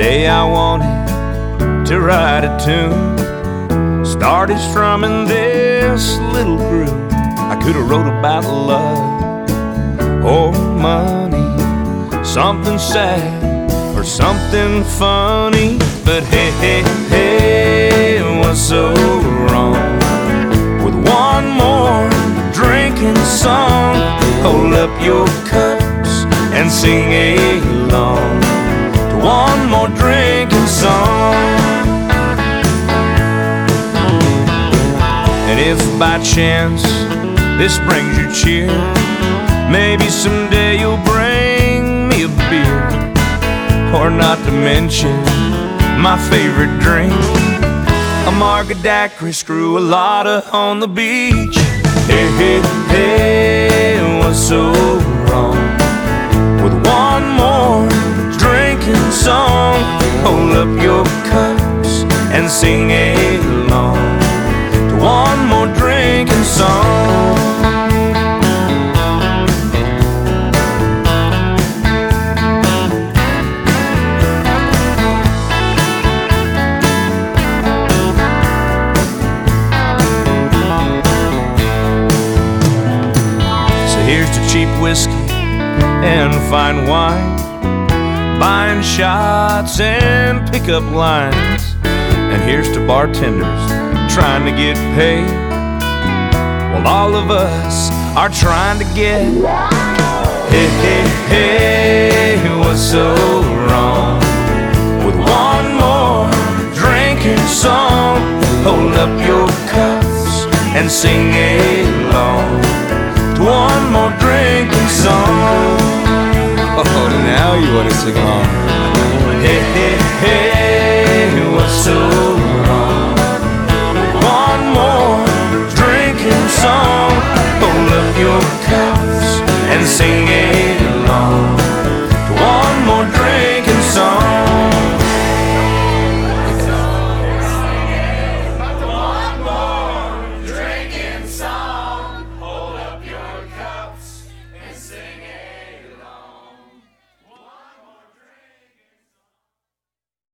day I wanted to write a tune. Started strumming this little groove. I could have wrote about love or money, something sad or something funny. But hey, hey, hey, what's so wrong with one more drinking song? Hold up your cups and sing along one more drinking song. And if by chance this brings you cheer, maybe someday you'll bring me a beer. Or not to mention my favorite drink, a margadacry screwalata on the beach. Hey, hey, hey, what's so wrong cups and sing along to one more drinking song. So here's to cheap whiskey and fine wine, buying shots and pickup lines. And here's to bartenders trying to get paid. While all of us are trying to get. Hey, hey, hey, what's so wrong with one more drinking song? Hold up your cups and sing along to one more drinking song. Oh, now you want to sing along. Hey, hey, hey, what's so wrong? One more drinking song. Hold up your